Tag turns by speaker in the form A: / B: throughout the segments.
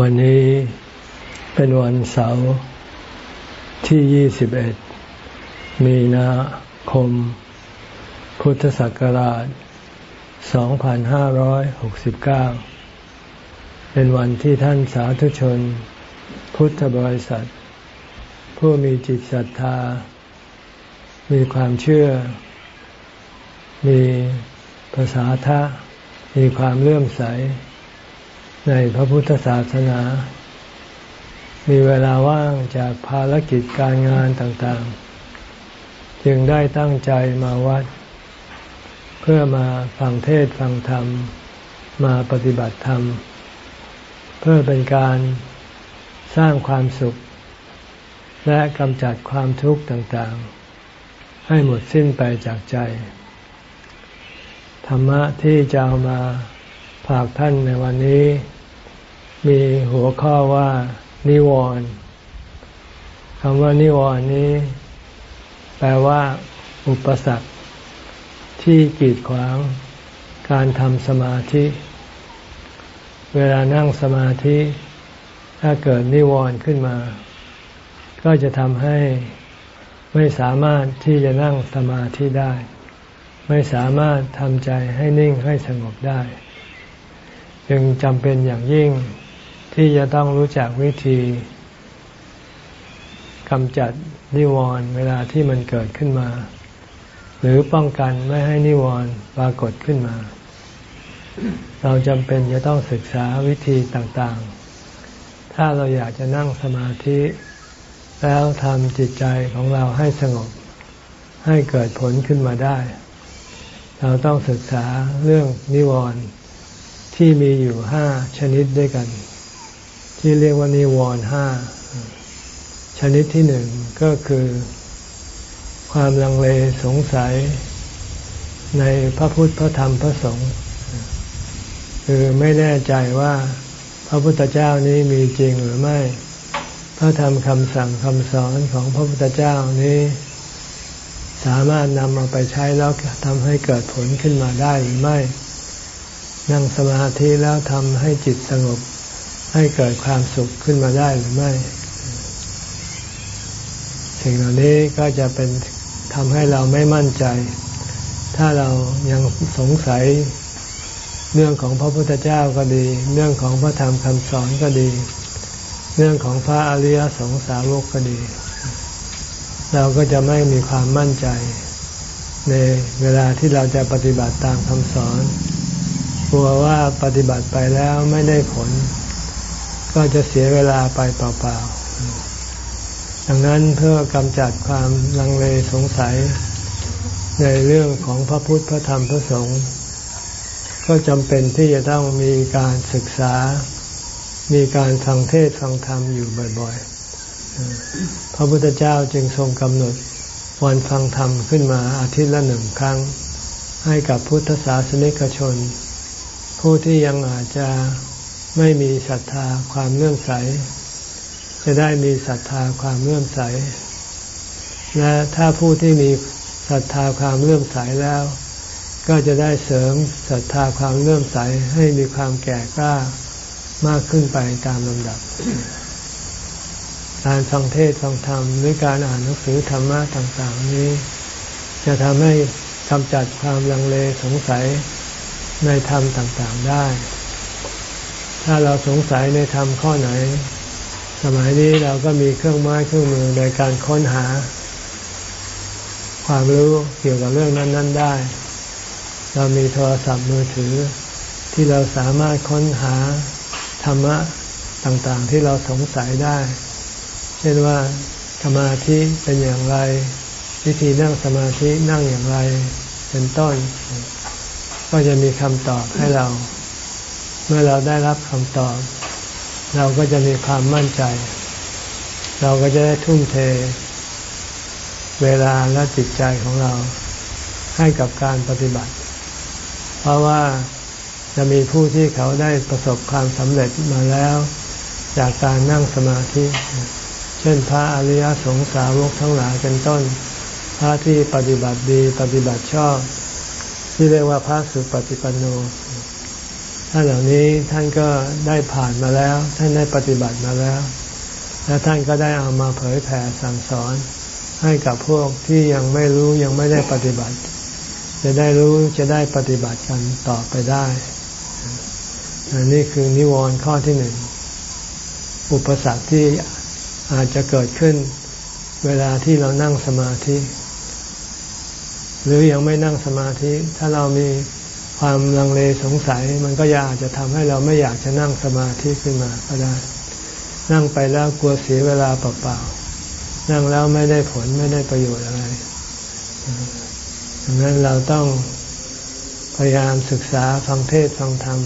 A: วันนี้เป็นวันเสาร์ที่ 21 มีนาคม พุทธศักราช 2569 เป็นวันที่ท่านสาธุชน พุทธบริษัท ผู้มีจิตศรัทธา มีความเชื่อ มีภาษาทะ มีความเลื่อมใส ในพระพุทธศาสนา มีเวลาว่างจากภารกิจการงานต่างๆ จึงได้ตั้งใจมาวัด เพื่อมาฟังเทศฟังธรรม มาปฏิบัติธรรม เพื่อเป็นการสร้างความสุข และกำจัดความทุกข์ต่างๆ ให้หมดสิ้นไปจากใจ ธรรมะที่จะเอามาฝากท่านในวันนี้ มีหัวข้อว่า นิวรณ์คำว่านิวรณ์นี้ แปลว่า อุปสรรค ที่กีดขวาง การทำสมาธิ เวลานั่งสมาธิ ถ้าเกิดนิวรณ์ขึ้นมา ก็จะทำให้ไม่สามารถที่จะนั่งสมาธิได้ ไม่สามารถทำใจให้นิ่งให้สงบได้ จึงจำเป็นอย่างยิ่ง ที่จะต้องรู้จักวิธีกำจัดนิวรณ์เวลาที่มันเกิดขึ้นมา หรือป้องกันไม่ให้นิวรณ์ปรากฏขึ้นมา เราจำเป็นจะต้องศึกษาวิธีต่างๆ ถ้าเราอยากจะนั่งสมาธิ แล้วทำจิตใจของเราให้สงบ ให้เกิดผลขึ้นมาได้ เราต้องศึกษาเรื่องนิวรณ์ที่มีอยู่ห้าชนิดด้วยกัน ที่เรียกว่านิวรณ์ห้าชนิดที่หนึ่งก็คือ ความลังเลสงสัย ในพระพุทธพระธรรมพระสงฆ์คือไม่แน่ใจว่าพระพุทธเจ้านี้มีจริงหรือไม่ พระธรรมคำสั่งคำสอนของพระพุทธเจ้านี้ สามารถนำเอาไปใช้แล้วทำให้เกิดผลขึ้นมาได้หรือไม่ นั่งสมาธิแล้วทำให้จิตสงบ ให้เกิดความสุขขึ้นมาได้หรือไม่ สิ่งเหล่านี้ก็จะเป็นทำให้เราไม่มั่นใจ ถ้าเรายังสงสัยเรื่องของพระพุทธเจ้าก็ดี เรื่องของพระธรรมคำสอนก็ดี เรื่องของพระอริยสงสาวกก็ดี เราก็จะไม่มีความมั่นใจ ในเวลาที่เราจะปฏิบัติตามคำสอน กลัวว่าปฏิบัติไปแล้วไม่ได้ผล ก็จะเสียเวลาไปเปล่าๆ ดังนั้นเพื่อกำจัดความลังเลสงสัยในเรื่องของพระพุทธพระธรรมพระสงฆ์ก็จำเป็นที่จะต้องมีการศึกษา มีการฟังเทศฟังธรรมอยู่บ่อยๆ พระพุทธเจ้าจึงทรงกำหนดวันฟังธรรมขึ้นมาอาทิตย์ละหนึ่งครั้ง ให้กับพุทธศาสนิกชน ผู้ที่ยังอาจจะ ไม่มีศรัทธาความเลื่อมใส จะได้มีศรัทธาความเลื่อมใส และถ้าผู้ที่มีศรัทธาความเลื่อมใสแล้ว ก็จะได้เสริมศรัทธาความเลื่อมใสให้มีความแก่กล้ามากขึ้นไปตามลำดับ การฟังเทศฟังธรรมหรือการอ่านหนังสือธรรมะต่างๆ นี้ จะทำให้กำจัดความลังเลสงสัยในธรรมต่างๆได้ ถ้าเราสงสัยในธรรมข้อไหน สมัยนี้เราก็มีเครื่องไม้เครื่องมือในการค้นหา ความรู้เกี่ยวกับเรื่องนั้น ๆได้ เรามีโทรศัพท์มือถือ ที่เราสามารถค้นหาธรรมะต่างๆ ที่เราสงสัยได้ เช่นว่าสมาธิเป็นอย่างไร วิธีนั่งสมาธินั่งอย่างไร เป็นต้น ก็จะมีคำตอบให้เรา เมื่อเราได้รับคำตอบ เราก็จะมีความมั่นใจ เราก็จะได้ทุ่มเท เวลาและจิตใจของเราให้กับการปฏิบัติ เพราะว่าจะมีผู้ที่เขาได้ประสบความสำเร็จมาแล้ว จากการนั่งสมาธิ เช่นพระอริยสงสาวกทั้งหลายเป็นต้น พระที่ปฏิบัติดีปฏิบัติชอบ ที่เรียกว่าพระสุปฏิปันโน ท่านเหล่านี้ท่านก็ได้ผ่านมาแล้ว ท่านได้ปฏิบัติมาแล้ว และท่านก็ได้เอามาเผยแผ่สั่งสอน ให้กับพวกที่ยังไม่รู้ยังไม่ได้ปฏิบัติ จะได้รู้จะได้ปฏิบัติกันต่อไปได้อันนี้คือนิวรณ์ข้อที่หนึ่งอุปสรรคที่อาจจะเกิดขึ้น เวลาที่เรานั่งสมาธิ หรือยังไม่นั่งสมาธิ ถ้าเรามี ความลังเลสงสัยมันก็อาจจะทำให้เราไม่อยากจะนั่งสมาธิขึ้นมาก็ได้ นั่งไปแล้วกลัวเสียเวลาเปล่าๆนั่งแล้วไม่ได้ผลไม่ได้ประโยชน์อะไรดังนั้นเราต้องพยายามศึกษาฟังเทศฟังธรรม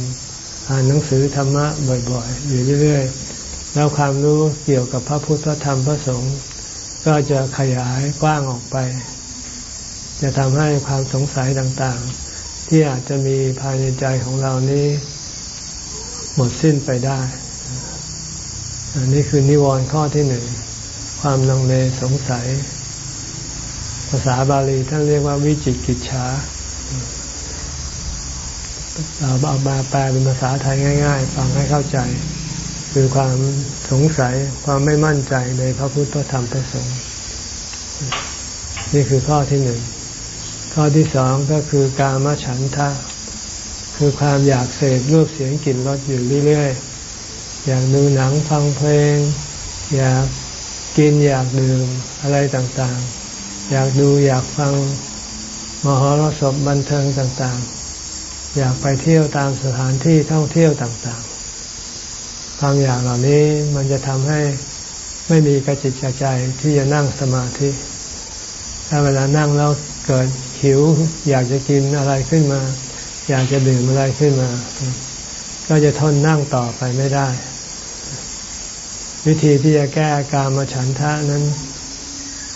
A: อ่านหนังสือธรรมะบ่อยๆ อยู่เรื่อยๆ แล้วความรู้เกี่ยวกับพระพุทธธรรมพระสงฆ์ก็จะขยายกว้างออกไป จะทำให้ความสงสัยต่างๆ ที่อาจจะมีภายในใจของเรานี้หมดสิ้นไปได้ อันนี้คือนิวรณ์ข้อที่หนึ่ง ความลังเลสงสัย ภาษาบาลีท่านเรียกว่าวิจิกิจฉาเราเอามาแปลเป็นภาษาไทยง่าย ๆ ฟังให้เข้าใจ คือความสงสัยความไม่มั่นใจในพระพุทธธรรมพระสงฆ์นี่คือข้อที่หนึ่ง ข้อที่สองก็คือกามฉันทะ คือความอยากเสพรูปเสียงกลิ่นรสอยู่เรื่อยๆ อยากดูหนังฟังเพลง อยากกินอยากดื่มอะไรต่างๆ อยากดูอยากฟังมหรสพบันเทิงต่างๆ อยากไปเที่ยวตามสถานที่ท่องเที่ยวต่างๆ ความอยากเหล่านี้มันจะทำให้ไม่มีกระจิตกระใจที่จะนั่งสมาธิ ถ้าเวลานั่งแล้วเกิด หิว อยากจะกินอะไรขึ้นมา อยากจะดื่มอะไรขึ้นมา ก็จะทนนั่งต่อไปไม่ได้ วิธีที่จะแก้การมาฉันทะนั้น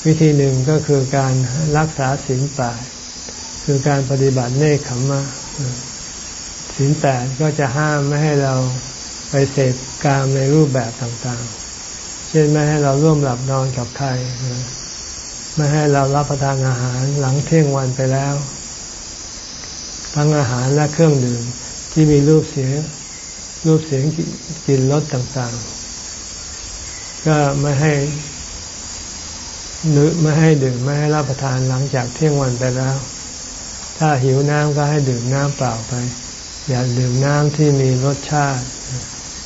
A: วิธีหนึ่งก็คือการรักษาศีลแปดคือการปฏิบัติเนคขมมะศีลแปดก็จะห้ามไม่ให้เราไปเสพกามในรูปแบบต่างๆ เช่นไม่ให้เราร่วมหลับนอนกับใคร ไม่ให้เรารับประทานอาหารหลังเที่ยงวันไปแล้ว ทั้งอาหารและเครื่องดื่มที่มีรูปเสียงรูปเสียงกลิ่นรสต่างๆ ก็ไม่ให้นึไม่ให้ดื่มไม่ให้รับประทานหลังจากเที่ยงวันไปแล้ว ถ้าหิวน้ำก็ให้ดื่มน้ำเปล่าไป อย่าดื่มน้ำที่มีรสชาติ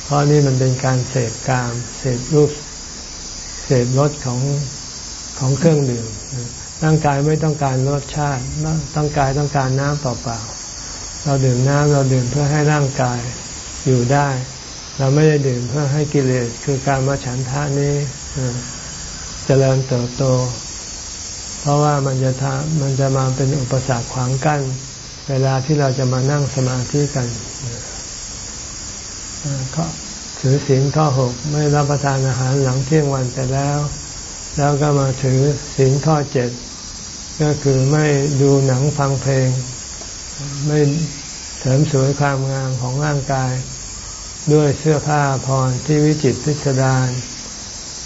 A: เพราะนี่มันเป็นการเสพกามเสพรูปเสพรสของ ของเครื่องดื่มร่างกายไม่ต้องการรสชาติต้องกายต้องการน้ำเปล่าๆเราดื่มน้ำเราดื่มเพื่อให้ร่างกายอยู่ได้ เราไม่ได้ดื่มเพื่อให้กิเลสคือการมาฉันทะนี้เจริญเติบโต เพราะว่ามันจะทำมันจะมาเป็นอุปสรรคขวางกั้น เวลาที่เราจะมานั่งสมาธิกันก็ถือศีลข้อหกไม่รับประทานอาหารหลังเที่ยงวันไปแล้ว แล้วก็มาถือศีลข้อเจ็ดก็คือไม่ดูหนังฟังเพลง ไม่เสริมสวยความงามของร่างกาย ด้วยเสื้อผ้าพรที่วิจิตพิสดาร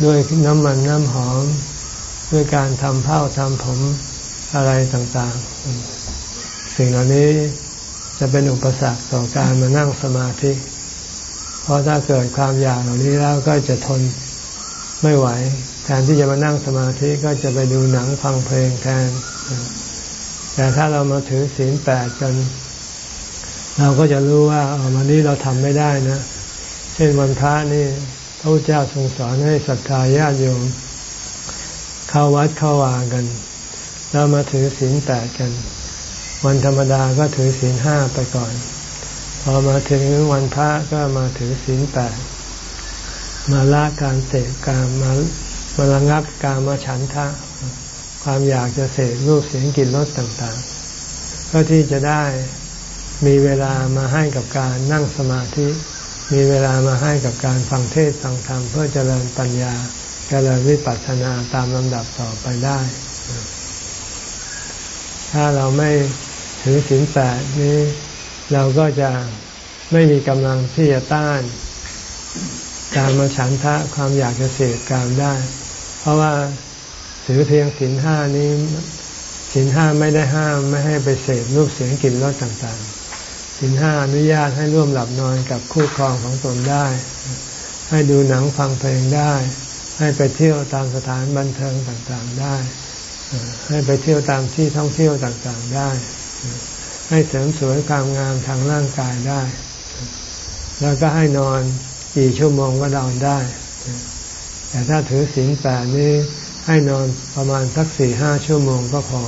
A: ด้วยน้ำมันน้ำหอม ด้วยการทำเผ้าทำผมอะไรต่างๆ สิ่งเหล่านี้จะเป็นอุปสรรคต่อการมานั่งสมาธิ เพราะถ้าเกิดความอยากเหล่านี้แล้วก็จะทนไม่ไหว นที่จะมานั่งสมาธิก็จะไปดูหนังฟังเพลงแทน แต่ถ้าเรามาถือศีลแปดกัน เราก็จะรู้ว่าวันนี้เราทำไม่ได้นะ เช่นวันพระนี่พระพุทธเจ้าทรงสอนให้ศรัทธาญาติโยมเข้าวัดเข้าวากันแล้วมาถือศีลแปดกัน วันธรรมดาก็ถือศีลห้าไปก่อน พอมาถึงวันพระก็มาถือศีลแปดมาละการเสพการมา มาระงับการมาฉันทะ ความอยากจะเสพรูปเสียงกลิ่นรสต่างๆ เพื่อที่จะได้มีเวลามาให้กับการนั่งสมาธิ มีเวลามาให้กับการฟังเทศฟังธรรมเพื่อเจริญปัญญาจริญวิปัสสนาตามลำดับต่อไปได้ ถ้าเราไม่ถือศีลแปดนี้เราก็จะไม่มีกำลังที่จะต้าน การมาฉันทะความอยากจะเสพการได้ เพราะว่าถือเพียงศีลห้านี้ศีลห้าไม่ได้ห้ามไม่ให้ไปเสพรูปเสียงกลิ่นรสต่างๆสินห้าอนุญาตให้ร่วมหลับนอนกับคู่ครองของตนได้ ให้ดูหนังฟังเพลงได้ ให้ไปเที่ยวตามสถานบันเทิงต่างๆได้ ให้ไปเที่ยวตามที่ท่องเที่ยวต่างๆได้ ให้เสริมสวยความงามทางร่างกายได้ แล้วก็ให้นอนกี่ชั่วโมงก็นอนได้ แต่ถ้าถือศีลแปดนี้ให้นอนประมาณสักสี่ห้าชั่วโมงก็พอ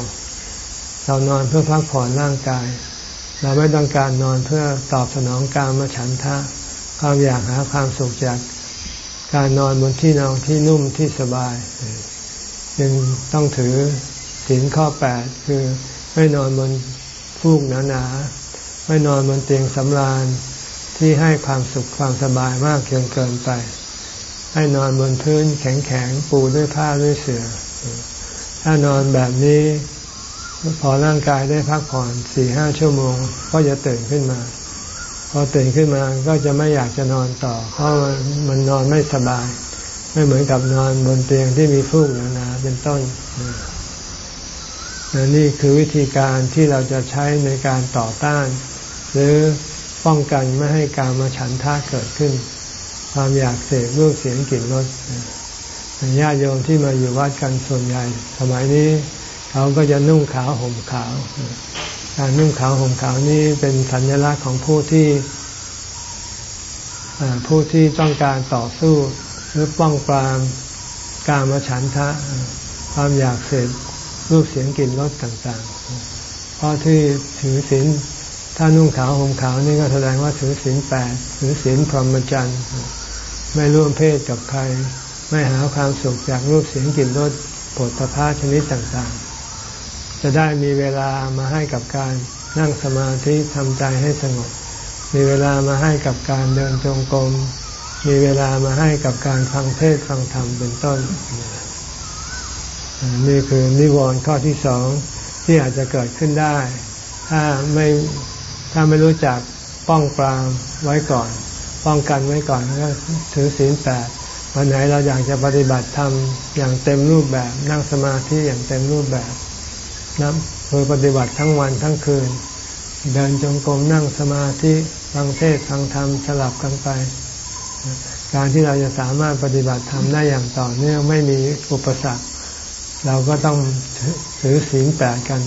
A: เรานอนเพื่อพักผ่อนร่างกาย เราไม่ต้องการนอนเพื่อตอบสนองการมาฉันทะ ความอยากหาความสุขจากการนอนบนที่นอนที่นุ่มที่สบายจึงต้องถือศีลข้อแปดคือไม่นอนบนฟูกหนาๆไม่นอนบนเตียงสำราญที่ให้ความสุขความสบายมากเกินเกินไป ให้นอนบนพื้นแข็งๆปูด้วยผ้าด้วยเสือ่อ ถ้านอนแบบนี้ พอร่างกายได้พักผ่อนสี่ห้าชั่วโมง ก็จะตื่นขึ้นมา พอตื่นขึ้นมาก็จะไม่อยากจะนอนต่อ เพราะมันนอนไม่สบาย ไม่เหมือนกับนอนบนเตียงที่มีฟูกหนาๆเป็นต้นนี่คือวิธีการที่เราจะใช้ในการต่อต้าน หรือป้องกันไม่ให้การมาฉันท่าเกิดขึ้น ความอยากเสพรูปเสียงกลิ่นรสญาติโยมที่มาอยู่วัดกันส่วนใหญ่ สมัยนี้เขาก็จะนุ่งขาวห่มขาว การนุ่งขาวห่มขาวนี้เป็นสัญลักษณ์ของผู้ที่ผู้ที่ต้องการต่อสู้หรือป้องปรามการมาฉันทะ ความอยากเสพรูปเสียงกลิ่นรสต่างๆ เพราะที่ถือศีลถ้านุ่งขาวห่มขาวนี่ก็แสดงว่าถือศีลแปดถือศีลพรหมจรรย์ ไม่ร่วมเพศกับใคร ไม่หาความสุขจากรูปเสียงกลิ่นรสผลพาชนิดต่างๆ จะได้มีเวลามาให้กับการนั่งสมาธิทำใจให้สงบ มีเวลามาให้กับการเดินจงกรม มีเวลามาให้กับการฟังเทศฟังธรรมเป็นต้น นี่คือนิวรณ์ข้อที่สองที่อาจจะเกิดขึ้นได้ ถ้าไม่ถ้าไม่รู้จักป้องปรามไว้ก่อน ป้องกันไว้ก่อนก็ถือศีลแปดวันไหนเราอยากจะปฏิบัติธรรมอย่างเต็มรูปแบบนั่งสมาธิอย่างเต็มรูปแบบนะคือปฏิบัติทั้งวันทั้งคืน เดินจงกรมนั่งสมาธิฟังเทศฟังธรรมสลับกันไป การที่เราจะสามารถปฏิบัติธรรมได้อย่างต่อเนื่องไม่มีอุปสรรค เราก็ต้องถือศีลแปดกัน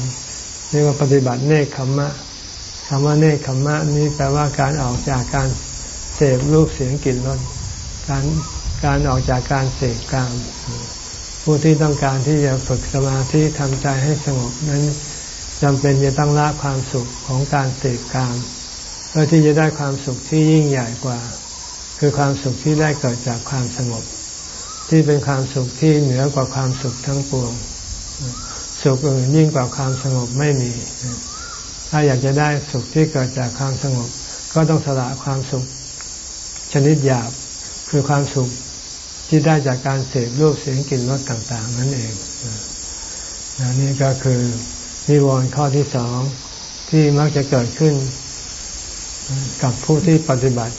A: เรียกว่าปฏิบัติเนคขมมะคำว่าเนคขมมะนี้แปลว่าการออกจากการ เสพรูปเสียงกลิ่นรสการการออกจากการเสพกามผู้ที่ต้องการที่จะฝึกสมาธิทำใจให้สงบนั้นจำเป็นจะต้องละความสุขของการเสพกามเพื่อที่จะได้ความสุขที่ยิ่งใหญ่กว่า คือความสุขที่ได้เกิดจากความสงบ ที่เป็นความสุขที่เหนือกว่าความสุขทั้งปวง สุขอื่นยิ่งกว่าความสงบไม่มี ถ้าอยากจะได้สุขที่เกิดจากความสงบ ก็ต้องสละความสุข นิดหยาบคือความสุขที่ได้จากการเสพรูปเสียงกลิ่นรสต่าง ๆ นั่นเองนนี่ก็คือนิวรณ์ข้อที่สองที่มักจะเกิดขึ้น กับผู้ที่ปฏิบัติ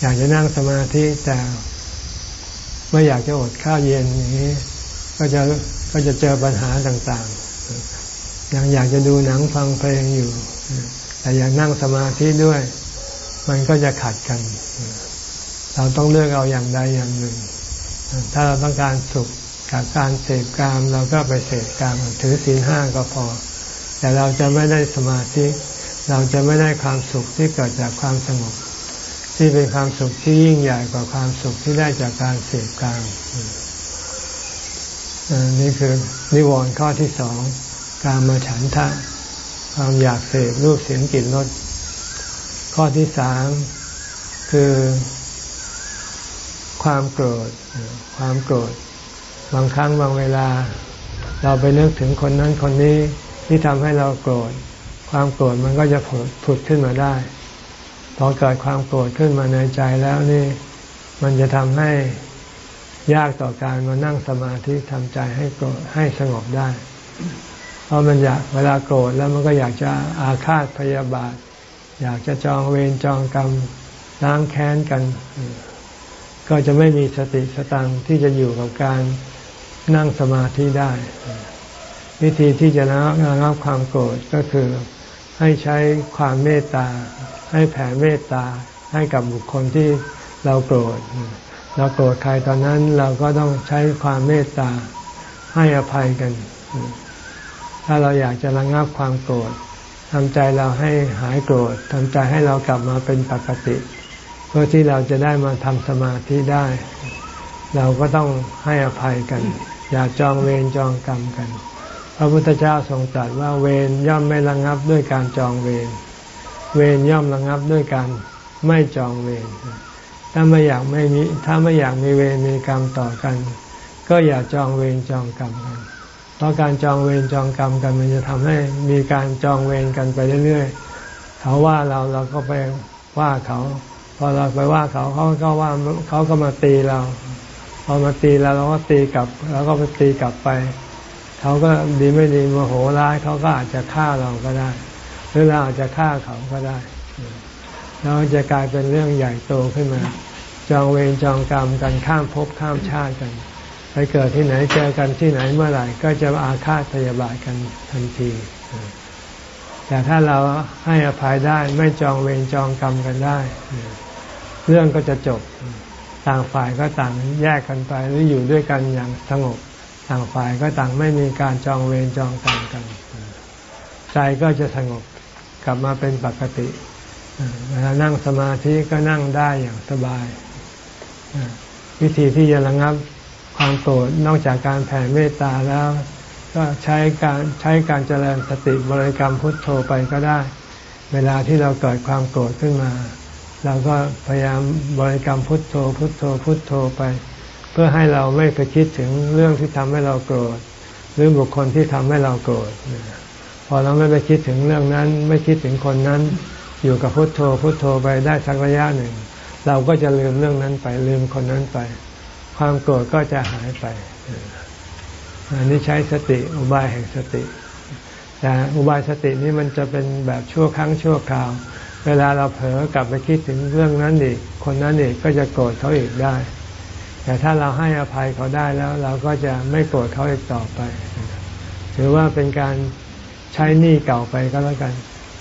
A: อยากจะนั่งสมาธิแต่ไม่อยากจะอดข้าวเย็นอย่างนี้ ก็จะก็จะเจอปัญหาต่างๆ ยังอยากจะดูหนังฟังเพลงอยู่ แต่อยากนั่งสมาธิด้วย มันก็จะขัดกัน เราต้องเลือกเอาอย่างใดอย่างหนึ่ง ถ้าเราต้องการสุขจากการเสพกามเราก็ไปเสพกามถือศีลห้าก็พอ แต่เราจะไม่ได้สมาธิ เราจะไม่ได้ความสุขที่เกิดจากความสงบที่เป็นความสุขที่ยิ่งใหญ่กว่าความสุขที่ได้จากการเสพกามนี่คือนิวรณ์ข้อที่สองการมาฉันทะความอยากเสพรูปเสียงกลิ่นรส ข้อที่สามคือความโกรธ ความโกรธ บางครั้งบางเวลา เราไปนึกถึงคนนั้นคนนี้ที่ทำให้เราโกรธ ความโกรธมันก็จะผุดผุดขึ้นมาได้ พอเกิดความโกรธขึ้นมาในใจแล้วนี่ มันจะทำให้ยากต่อการมานั่งสมาธิทำใจให้โกรธให้สงบได้ เพราะมันอยากเวลาโกรธแล้วมันก็อยากจะอาฆาตพยาบาท อยากจะจองเวรจองกรรมล้างแค้นกัน ก็จะไม่มีสติสตังที่จะอยู่กับการนั่งสมาธิได้ วิธีที่จะระงับความโกรธก็คือให้ใช้ความเมตตา ให้แผ่เมตตาให้กับบุคคลที่เราโกรธ เราโกรธใครตอนนั้นเราก็ต้องใช้ความเมตตาให้อภัยกัน ถ้าเราอยากจะระงับความโกรธ ทำใจเราให้หายโกรธทำใจให้เรากลับมาเป็นปกติ เพื่อที่เราจะได้มาทำสมาธิได้ เราก็ต้องให้อภัยกัน อย่าจองเวรจองกรรมกัน พระพุทธเจ้าทรงตรัสว่าเวรย่อมไม่ระงับด้วยการจองเวรเวรย่อมระงับด้วยการไม่จองเวรถ้าไม่อยากไม่มีถ้าไม่อยากมีเวรมีกรรมต่อกัน ก็อย่าจองเวรจองกรรมกัน เพราะการจองเวรจองกรรมกันมันจะทำให้มีการจองเวรกันไปเรื่อยๆ เขาว่าเราเราก็ไปว่าเขา พอเราไปว่าเขาเขาก็ว่าเขาก็มาตีเรา พอมาตีเราเราก็ตีกลับเราก็ไปตีกลับไป เขาก็ดีไม่ดีโมโหร้ายเขาก็อาจจะฆ่าเราก็ได้ หรือเราอาจจะฆ่าเขาก็ได้เราจะกลายเป็นเรื่องใหญ่โตขึ้นมา จองเวรจองกรรมกันข้ามภพข้ามชาติกัน ไปเกิดที่ไหนเจอกันที่ไหนเมื่อไหร่ ก็จะอาฆาตพยาบาทกันทันที แต่ถ้าเราให้อภัยได้ไม่จองเวรจองกรรมกันได้ เรื่องก็จะจบต่างฝ่ายก็ต่างแยกกันไปหรืออยู่ด้วยกันอย่างสงบต่างฝ่ายก็ต่างไม่มีการจองเวรจองกรรมกัน ใจก็จะสงบกลับมาเป็นปกติเวลานั่งสมาธิก็นั่งได้อย่างสบาย วิธีที่จะระงับ ความโกรธนอกจากการแผ่เมตตาแล้ว ก็ใช้การใช้การเจริญสติบริกรรมพุทโธไปก็ได้ เวลาที่เราเกิดความโกรธขึ้นมา เราก็พยายามบริกรรมพุทโธ พุทโธพุทโธไป เพื่อให้เราไม่ไปคิดถึงเรื่องที่ทำให้เราโกรธ หรือบุคคลที่ทำให้เราโกรธพอเราไม่ไปคิดถึงเรื่องนั้น ไม่คิดถึงคนนั้น อยู่กับพุทโธพุทโธไปได้สักระยะหนึ่ง เราก็จะลืมเรื่องนั้นไปลืมคนนั้นไป ความโกรธก็จะหายไปอันนี้ใช้สติอุบายแห่งสติ แต่อุบายสตินี้มันจะเป็นแบบชั่วครั้งชั่วคราว เวลาเราเผลอกลับไปคิดถึงเรื่องนั้นอีก คนนั้นอีกก็จะโกรธเขาอีกได้ แต่ถ้าเราให้อภัยเขาได้แล้ว เราก็จะไม่โกรธเขาอีกต่อไปถือว่าเป็นการใช้หนี้เก่าไปก็แล้วกัน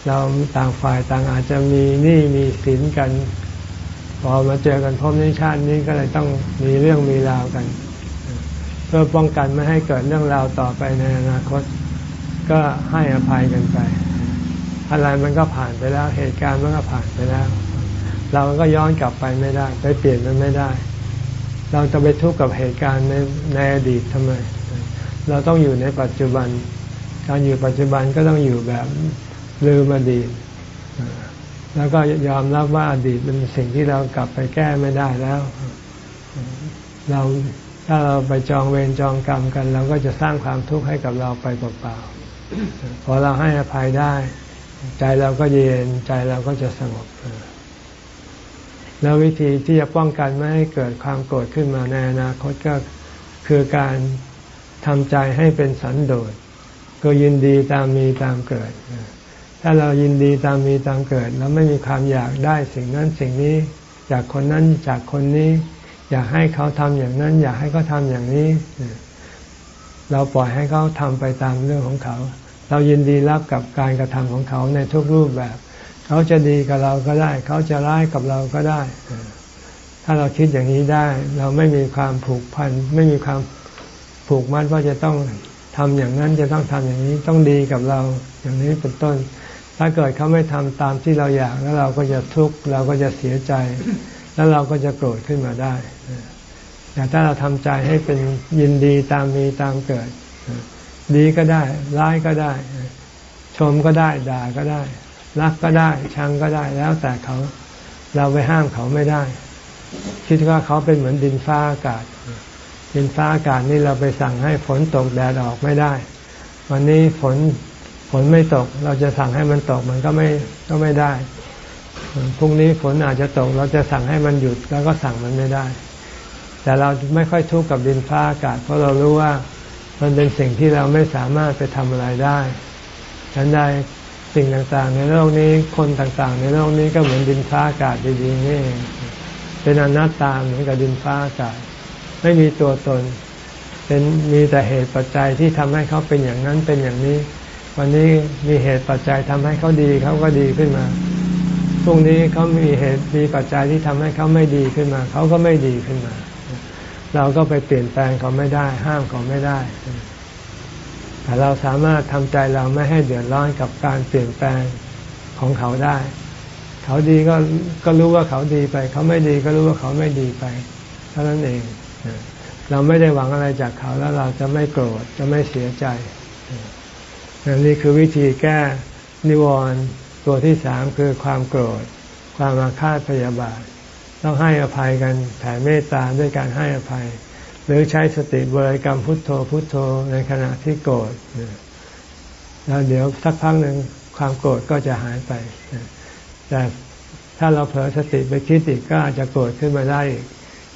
A: เราต่างฝ่ายต่างอาจจะมีหนี้มีสินกัน พอมาเจอกันพบในชาตินี้ก็เลยต้องมีเรื่องมีราวกัน เพื่อป้องกันไม่ให้เกิดเรื่องราวต่อไปในอนาคต ก็ให้อภัยกันไป อะไรมันก็ผ่านไปแล้ว เหตุการณ์มันก็ผ่านไปแล้ว เราก็ย้อนกลับไปไม่ได้ ไปเปลี่ยนมันไม่ได้ เราจะไปทุกข์กับเหตุการณ์ในในอดีตทำไม เราต้องอยู่ในปัจจุบัน การอยู่ปัจจุบันก็ต้องอยู่แบบลืมอดีต แล้วก็ยอมรับว่าอดีตเป็นสิ่งที่เรากลับไปแก้ไม่ได้แล้ว เราถ้าเราไปจองเวรจองกรรมกัน เราก็จะสร้างความทุกข์ให้กับเราไปเปล่าๆพอเราให้อภัยได้ ใจเราก็เย็นใจเราก็จะสงบแล้ววิธีที่จะป้องกันไม่ให้เกิดความโกรธขึ้นมาในอนาคตก็คือการทำใจให้เป็นสันโดษก็ยินดีตามมีตามเกิด ถ้าเรายินดีตามมีตามเกิดเราไม่มีความอยากได้สิ่งนั้นสิ่งนี้ จากคนนั้นจากคนนี้ อยากให้เขาทำอย่างนั้น อยากให้เขาทาอย่างนี้ เราปล่อยให้เขาทำไปตามเรื่องของเขา เรายินดีรับกับการกระทำของเขาในทุกรูปแบบ เขาจะดีกับเราก็ได้ เขาจะร้ายกับเราก็ได้ ถ้าเราคิดอย่างนี้ได้ เราไม่มีความผูกพันไม่มีความผูกมัดว่าจะต้องทำอย่างนั้นจะต้องทำอย่างนี้ต้องดีกับเราอย่างนี้เป็นต้น ถ้าเกิดเขาไม่ทำตามที่เราอยากแล้วเราก็จะทุกข์เราก็จะเสียใจ แล้วเราก็จะโกรธขึ้นมาได้แต่ถ้าเราทำใจให้เป็นยินดีตามมีตามเกิด ดีก็ได้ ร้ายก็ได้ ชมก็ได้ด่าก็ได้ รักก็ได้ ชังก็ได้แล้วแต่เขาเราไปห้ามเขาไม่ได้ คิดว่าเขาเป็นเหมือนดินฟ้าอากาศ ดินฟ้าอากาศนี่เราไปสั่งให้ฝนตกแดดออกไม่ได้ วันนี้ฝน ฝนไม่ตก เราจะสั่งให้มันตกมันก็ไม่ก็ไม่ได้พรุ่งนี้ฝนอาจจะตก เราจะสั่งให้มันหยุดแล้วก็สั่งมันไม่ได้ แต่เราไม่ค่อยทุกข์กับดินฟ้าอากาศ เพราะเรารู้ว่ามันเป็นสิ่งที่เราไม่สามารถไปทำอะไรได้ฉันใดสิ่งต่างๆ ในโลกนี้คนต่างๆ ในโลกนี้ก็เหมือนดินฟ้าอากาศดีๆนี่เป็นอนัตตาเหมือนกับดินฟ้าอากาศ ไม่มีตัวตน เป็นมีแต่เหตุปัจจัยที่ทำให้เขาเป็นอย่างนั้นเป็นอย่างนี้ วันนี้มีเหตุปัจจัยทำให้เขาดีเขาก็ดีขึ้นมาพรุ่งนี้เขามีเหตุมีปัจจัยที่ทำให้เขาไม่ดีขึ้นมา เขาก็ไม่ดีขึ้นมา เราก็ไปเปลี่ยนแปลงเขาไม่ได้ ห้ามเขาไม่ได้แต่เราสามารถทำใจเราไม่ให้เดือดร้อนกับการเปลี่ยนแปลงของเขาได้ เขาดีก็ก็รู้ว่าเขาดีไป เขาไม่ดีก็รู้ว่าเขาไม่ดีไปเท่านั้นเองเราไม่ได้หวังอะไรจากเขาแล้วเราจะไม่โกรธจะไม่เสียใจ นี่คือวิธีแก้นิวรณ์ตัวที่สามคือความโกรธ ความอาฆาตพยาบาท ต้องให้อภัยกันแผ่เมตตาด้วยการให้อภัย หรือใช้สติบริกรรมพุทโธพุทโธในขณะที่โกรธแล้วเดี๋ยวสักพักหนึ่งความโกรธก็จะหายไป แต่ถ้าเราเผลอสติไปคิดอีกก็อาจจะโกรธขึ้นมาได้อีก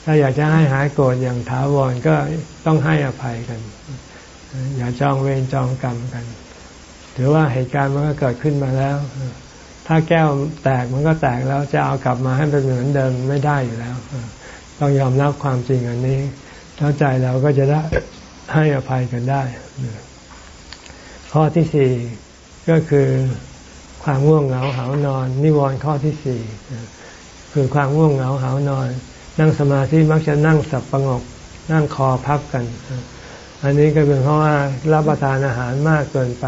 A: ถ้าอยากจะให้หายโกรธอย่างถาวรก็ต้องให้อภัยกัน อย่าจองเวรจองกรรมกัน ถือว่าเหตุการณ์มันก็เกิดขึ้นมาแล้ว ถ้าแก้วแตกมันก็แตกแล้วจะเอากลับมาให้เป็นเหมือนเดิมไม่ได้อยู่แล้ว ต้องยอมรับความจริงอันนี้แล้วใจเราก็จะได้ให้อภัยกันได้ ข้อที่สี่ก็คือความง่วงเหงาหานอน นิวรณ์ข้อที่สี่คือความง่วงเหงาหานอน นั่งสมาธิมักจะนั่งสับประงก นั่งคอพับกัน อันนี้ก็เป็นเพราะว่ารับประทานอาหารมากเกินไป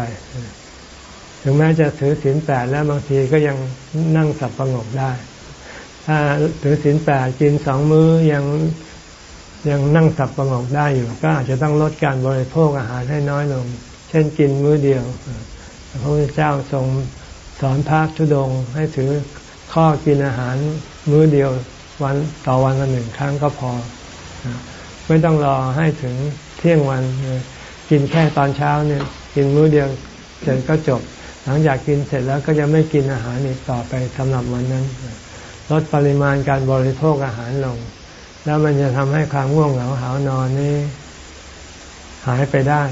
A: ถึงแม้จะถือศีลแปดแล้วบางทีก็ยังนั่งสับประงกได้ ถ้าถือศีลแปดกินสองมื้อยังยังนั่งสับประงกได้อยู่ ก็อาจจะต้องลดการบริโภคอาหารให้น้อยลง เช่นกินมื้อเดียวพระพุทธเจ้าทรงสอนพระชุดงให้ถือข้อกินอาหารมื้อเดียววันต่อวันละหนึ่งครั้งก็พอ ไม่ต้องรอให้ถึงเที่ยงวันกินแค่ตอนเช้าเนี่ย กินมื้อเดียวเสร็จก็จบ หลังจากกินเสร็จแล้วก็จะไม่กินอาหารอีกต่อไปสำหรับวันนั้น ลดปริมาณการบริโภคอาหารลง แล้วมันจะทำให้ความง่วงเหงาหานอนนี้ หายไปได้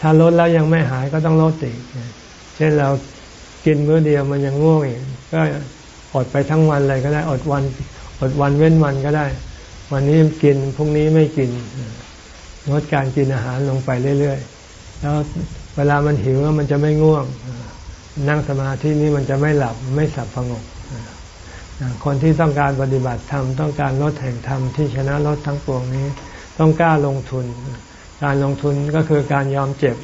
A: ถ้าลดแล้วยังไม่หายก็ต้องลดอีกเช่นเรากินมื้อเดียวมันยังง่วงอีกก็อดไปทั้งวันเลยก็ได้อดวันอดวันเว้นวันก็ได้ วันนี้กินพรุ่งนี้ไม่กินลดการกินอาหารลงไปเรื่อยๆ แล้ว วลามันหิวมันจะไม่ง่วง นั่งสมาธินี้มันจะไม่หลับไม่สับพงกคนที่ต้องการปฏิบัติธรรมต้องการลดแห่งธรรมที่ชนะลดทั้งปวงนี้ ต้องกล้าลงทุน การลงทุนก็คือการยอมเจ็บ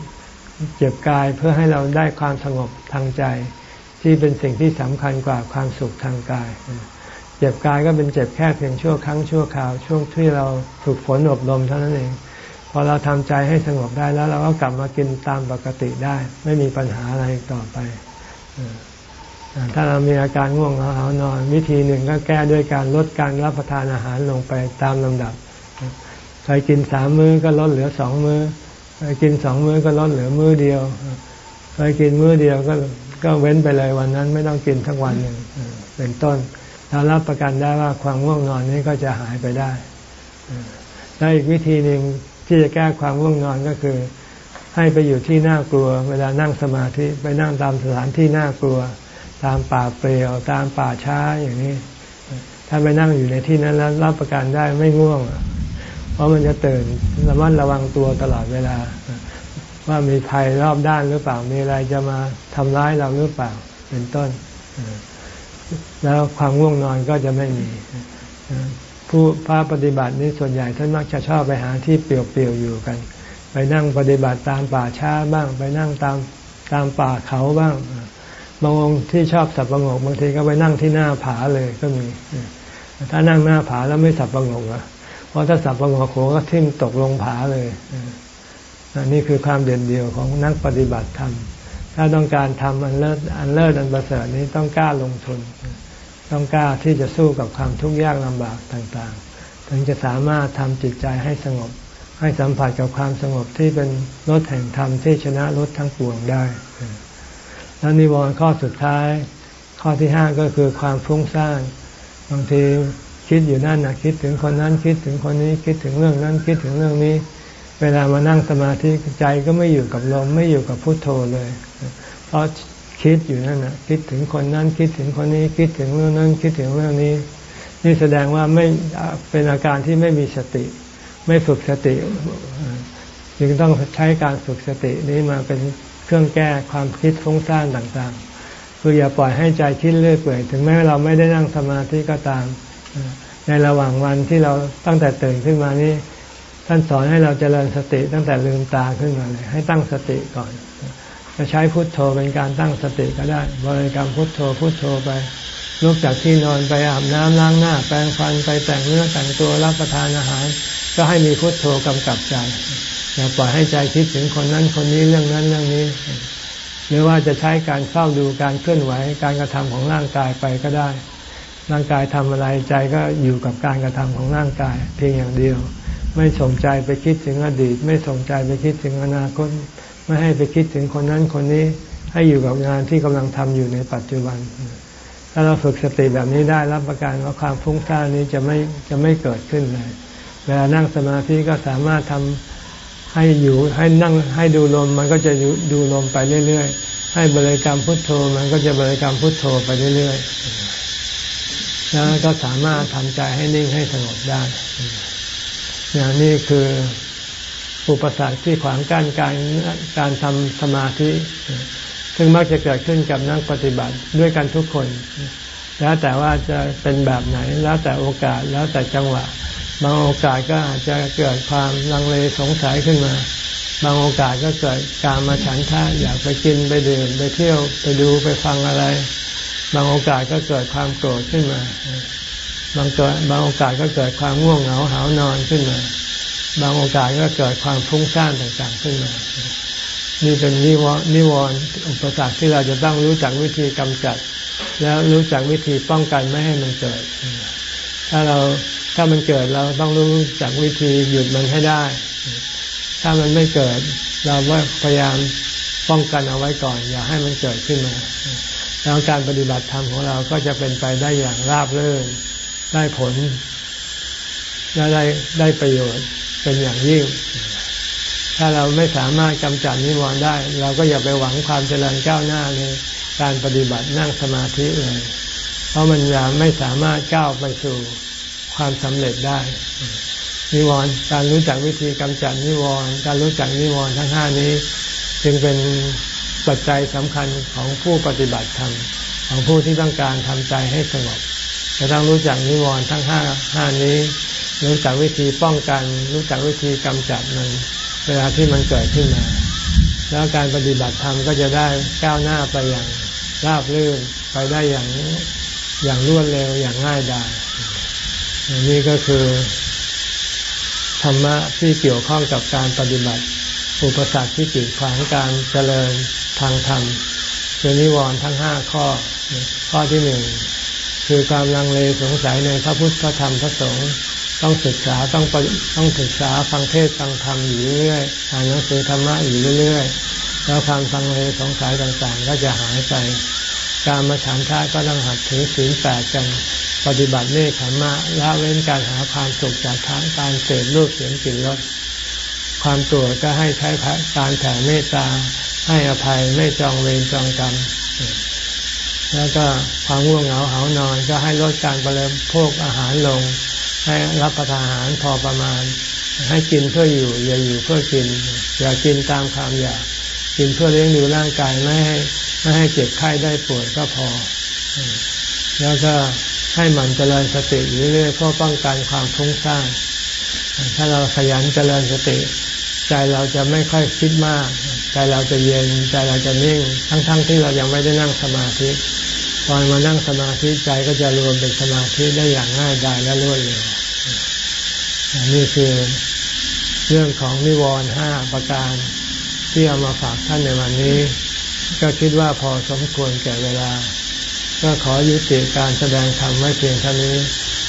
A: เจ็บกายเพื่อให้เราได้ความสงบทางใจ ที่เป็นสิ่งที่สำคัญกว่าความสุขทางกาย เจ็บกายก็เป็นเจ็บแค่เพียงชั่วครั้งชั่วคราว ช่วงที่เราฝึกฝนอบรมเท่านั้นเอง อเราทำใจให้สงบได้แล้วเราก็กลับมากินตามปกติได้ ไม่มีปัญหาอะไรต่อไปถ้าเรามีอาการง่วงเหงานอน วิธีหนึ่งก็แก้ด้วยการลดการรับประทานอาหารลงไปตามลำดับเคยกินสามมื้อก็ลดเหลือสองมื้อเคยกินสองมื้อก็ลดเหลือมื้อเดียวเคยกินมื้อเดียวก็ก็เว้นไปเลยวันนั้น ไม่ต้องกินทั้งวันหนึ่งเป็นต้นเรารับประกันได้ว่าความง่วงนอนนี้ก็จะหายไปได้และอีกวิธีหนึ่ง ที่จะแก้ความง่วงนอนก็คือ ให้ไปอยู่ที่น่ากลัว เวลานั่งสมาธิไปนั่งตามสถานที่น่ากลัว ตามป่าเปลี่ยว ตามป่าช้าอย่างนี้ ถ้าไปนั่งอยู่ในที่นั้นแล้วรับประกันได้ไม่ง่วง เพราะมันจะตื่นระมัดระวังตัวตลอดเวลา ว่ามีภัยรอบด้านหรือเปล่ามีอะไรจะมาทำร้ายเราหรือเปล่าเป็นต้นแล้วความง่วงนอนก็จะไม่มี ผู้พระปฏิบัตินี้ส่วนใหญ่ท่านมักจะชอบไปหาที่เปลี่ยวๆอยู่กัน ไปนั่งปฏิบัติตามป่าช้าบ้าง ไปนั่งตามตามป่าเขาบ้าง บางองค์ที่ชอบสับประงกบางทีก็ไปนั่งที่หน้าผาเลยก็มี ถ้านั่งหน้าผาแล้วไม่สับประงกอะเพราะถ้าสับประงกหัวก็ทิ่มตกลงผาเลยอันนี้คือความเด่นเดียวของนักปฏิบัติธรรมถ้าต้องการทำอันเลิศอันเลิศอันประเสริฐนี้ต้องกล้าลงทุน ต้องกล้าที่จะสู้กับความทุกข์ยากลำบากต่างๆ ถึงจะสามารถทำจิตใจให้สงบ ให้สัมผัสกับความสงบที่เป็นรถแห่งธรรมที่ชนะรถทั้งปวงได้ แล้วนิวรณ์ข้อสุดท้าย ข้อที่ห้าก็คือความฟุ้งซ่านบางทีคิดอยู่นั่นนะคิดถึงคนนั้นคิดถึงคนนี้คิดถึงเรื่องนั้นคิดถึงเรื่องนี้ เวลามานั่งสมาธิใจก็ไม่อยู่กับลมไม่อยู่กับพุทโธเลย เพราะ คิดอยู่นั่นนะคิดถึงคนนั้นคิดถึงคนนี้คิดถึงเรื่องนั้นคิดถึงเรื่องนี้ นี่แสดงว่าไม่เป็นอาการที่ไม่มีสติ ไม่ฝึกสติจึงต้องใช้การฝึกสตินี้มาเป็นเครื่องแก้ความคิดฟุ้งซ่านต่างๆ คืออย่าปล่อยให้ใจคิดเรื่อยเปื่อยถึงแม้เราไม่ได้นั่งสมาธิก็ตาม ในระหว่างวันที่เราตั้งแต่ตื่นขึ้นมานี้ ท่านสอนให้เราเจริญสติตั้งแต่ลืมตาขึ้นมาเลย ให้ตั้งสติก่อน จะใช้พุทโธเป็นการตั้งสติก็ได้ บริกรรมพุทโธพุทโธไปลุกจากที่นอนไปอาบน้ำล้างหน้า แปรงฟันไปแต่งเนื้อแต่งตัวรับประทานอาหาร ก็ให้มีพุทโธกำกับใจอย่าปล่อยให้ใจคิดถึงคนนั้นคนนี้เรื่องนั้นเรื่องนี้ หรือว่าจะใช้การเฝ้าดูการเคลื่อนไหวการกระทำของร่างกายไปก็ได้ ร่างกายทำอะไรใจก็อยู่กับการกระทำของร่างกาย เพียงอย่างเดียว ไม่สนใจไปคิดถึงอดีต ไม่สนใจไปคิดถึงอนาคต ไม่ให้ไปคิดถึงคนนั้นคนนี้ให้อยู่กับงานที่กำลังทำอยู่ในปัจจุบัน ถ้าเราฝึกสติแบบนี้ได้รับประกันว่าความฟุ้งซ่านนี้จะไม่จะไม่เกิดขึ้นเลยเวลานั่งสมาธิก็สามารถทำให้อยู่ให้นั่งให้ดูลมมันก็จะดูลมไปเรื่อยๆ ให้บริกรรมพุทโธมันก็จะบริกรรมพุทโธไปเรื่อยๆแล้วก็สามารถทำใจให้นิ่งให้สงบได้อย่างนี้คือ อุปสรรคที่ขวางกั้นการการทำสมาธิ ซึ่งมักจะเกิดขึ้นกับนักปฏิบัติด้วยกันทุกคน แล้วแต่ว่าจะเป็นแบบไหนแล้วแต่โอกาสแล้วแต่จังหวะ บางโอกาสก็อาจจะเกิดความลังเลสงสัยขึ้นมา บางโอกาสก็เกิดการมาฉันท่าอยากไปกินไปดื่มไปเที่ยวไปดูไปฟังอะไร บางโอกาสก็เกิดความโกรธขึ้นมาบางเกิดบางโอกาสก็เกิดความง่วงเหงาหานอนขึ้นมา บางโอกาสก็เกิดความฟุ้งซ่านต่างๆขึ้นมา นี่เป็นนิวรนิวรณ์อุปสรรคที่เราจะต้องรู้จักวิธีกำจัด แล้วรู้จักวิธีป้องกันไม่ให้มันเกิด ถ้าเราถ้ามันเกิดเราต้องรู้จักวิธีหยุดมันให้ได้ ถ้ามันไม่เกิด เราว่าพยายามป้องกันเอาไว้ก่อน อย่าให้มันเกิดขึ้นมาแล้วการปฏิบัติธรรมของเราก็จะเป็นไปได้อย่างราบรื่นได้ผลและได้ได้ประโยชน์ เป็นอย่างยิ่ง ถ้าเราไม่สามารถกำจัดนิวรณ์ได้ เราก็อย่าไปหวังความเจริญก้าวหน้าในการปฏิบัตินั่งสมาธิเลย เพราะมันยังไม่สามารถก้าวไปสู่ความสำเร็จได้ นิวรณ์การรู้จักวิธีกำจัดนิวรณ์การรู้จักนิวรณ์ทั้งห้านี้ จึงเป็นปัจจัยสำคัญของผู้ปฏิบัติธรรมของผู้ที่ต้องการทำใจให้สงบจะต้องรู้จักนิวรณ์ทั้งห้าห้านี้ รู้จักวิธีป้องกัน รู้จักวิธีกำจัดมันเวลาที่มันเกิดขึ้นมา แล้วการปฏิบัติธรรมก็จะได้ก้าวหน้าไปอย่างราบรื่นไปได้อย่างอย่างรวดเร็วอย่างง่ายดายนี่ก็คือธรรมะที่เกี่ยวข้องกับการปฏิบัติ อุปสรรคที่กีดขวางการเจริญทางธรรมคือนิวรณ์ทั้งห้าข้อ ข้อที่หนึ่งคือความลังเลสงสัยในพระพุทธธรรมพระสงฆ์ ต้องศึกษาต้องต้องศึกษาฟังเทศฟังธรรมอยู่เรื่อยอ่านหนังสือธรรมะอยู่เรื่อยๆแล้วความฟังเลสงสัยต่างๆ ก็จะหายไป การมาฉันทะก็ต้องหัดถือศีลแปดกันปฏิบัติเนคขมะละเว้นการหาความสุขจากทางการเสพรูปเสียงกลิ่นรสความตัวก็ให้ใช้การแผ่เมตตา ให้อภัยไม่จองเวรจองกรรมแล้วก็ความง่วงเหงาเหานอนก็ให้ลดการประเลิมพวกอาหารลง ให้รับประทานอาหารพอประมาณ ให้กินเพื่ออยู่ อย่าอยู่เพื่อกิน อย่ากินตามความอยากกินเพื่อเลี้ยงดูร่างกายไม่ให้ไม่ให้เจ็บไข้ได้ป่วยก็พอ แล้วก็ให้มันเจริญสติอยู่เรื่อยเพื่อป้องกันความทุ้งซ่านถ้าเราขยันเจริญสติ ใจเราจะไม่ค่อยคิดมาก ใจเราจะเย็นใจเราจะนิ่ง ทั้งๆทที่เรายังไม่ได้นั่งสมาธิพอมานั่งสมาธิใจก็จะรวมเป็นสมาธิได้อย่างง่ายดายและรวดเร็ว นี่คือเรื่องของนิวรณ์ห้าประการที่เอามาฝากท่านในวันนี้ ก็คิดว่าพอสมควรแก่เวลา ก็ขอยุติการแสดงธรรมไว้เพียงเท่านี้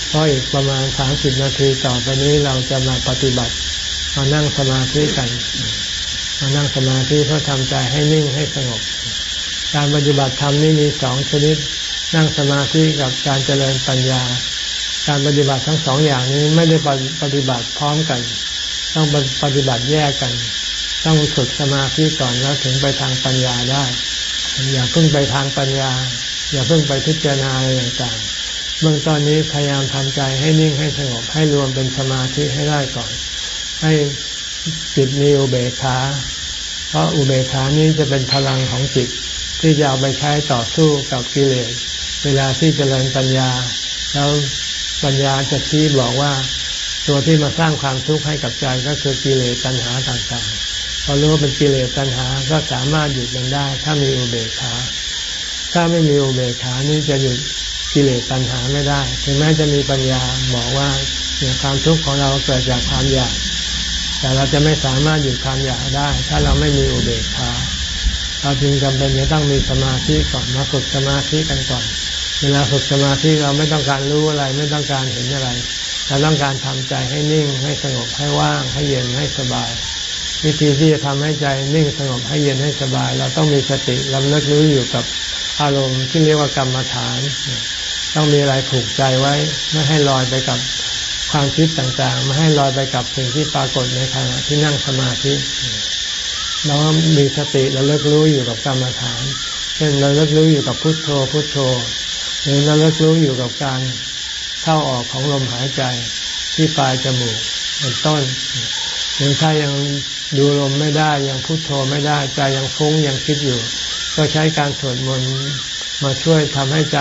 A: เพราะอีกประมาณสามสิบนาทีต่อไปนี้เราจะมาปฏิบัติมานั่งสมาธิกันมานั่งสมาธิเพื่อทำใจให้นิ่งให้สงบ การปฏิบัติธรรมนี่มีสองชนิด นั่งสมาธิกับการเจริญปัญญา การปฏิบัติทั้งสองอย่างนี้ไม่ได้ปฏิบัติพร้อมกัน ต้องปฏิบัติแยกกัน ต้องฝึกสมาธิก่อนแล้วถึงไปทางปัญญาได้ อย่าเพิ่งไปทางปัญญา อย่าเพิ่งไปพิจารณาอะไรต่างๆเบื้องตอนนี้พยายามทำใจให้นิ่งให้สงบให้รวมเป็นสมาธิให้ได้ก่อน ให้จิตมีอุเบกขาเพราะอุเบกขานี้จะเป็นพลังของจิตที่จะเอาไปใช้ต่อสู้กับกิเลสเวลาที่จเจริญปัญญา แล้ว ปัญญาจะชี้บอกว่า ตัวที่มาสร้างความทุกข์ให้กับใจก็คือกิเลสตัณหาต่างๆ พอรู้ว่าเป็นกิเลสตัณหาก็สามารถหยุดมันได้ ถ้ามีอุเบกขา ถ้าไม่มีอุเบกขานี้จะหยุดกิเลสตัณหาไม่ได้ ถึงแม้จะมีปัญญาบอกว่าเนี่ยความทุกข์ของเราเกิดจากความอยาก แต่เราจะไม่สามารถหยุดความอยากได้ ถ้าเราไม่มีอุเบกขาเราจึงจำเป็นจะต้องมีสมาธิก่อนมาฝึกสมาธิกันก่อน เวลาฝึกสมาธิเราไม่ต้องการรู้อะไร ไม่ต้องการเห็นอะไรเราต้องการทำใจให้นิ่งให้สงบให้ว่าง ให้เย็นให้สบาย วิธีที่จะทำให้ใจนิ่งสงบให้เย็นให้สบาย เราต้องมีสติลำเลิกรู้อยู่กับอารมณ์ที่เรียกว่ากรรมฐาน ต้องมีอะไรผูกใจไว้ ไม่ให้ลอยไปกับความคิดต่างๆ ไม่ให้ลอยไปกับสิ่งที่ปรากฏในขณะที่นั่งสมาธิเรามีสติเราเลิกรู้อยู่กับกรรมฐาน เช่นเราเลิกรู้อยู่กับพุทโธพุทโธ รือเราเลิกรู้อยู่กับการเข้าออกของลมหายใจที่ปลายจมูกเป็นต้น หรือถ้ายังดูลมไม่ได้ยังพุทโธไม่ได้ใจยังฟุ้งยังคิดอยู่ ก็ใช้การสวดมนต์มาช่วยทำให้ใจ